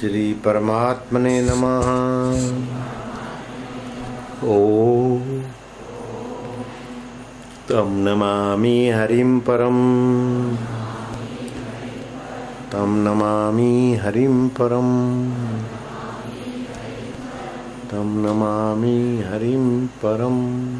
श्री परमात्मने नमः। ओ तं नमामि हरिं परम्। तं नमामि हरिं परम्। तं नमामि हरिं परम्।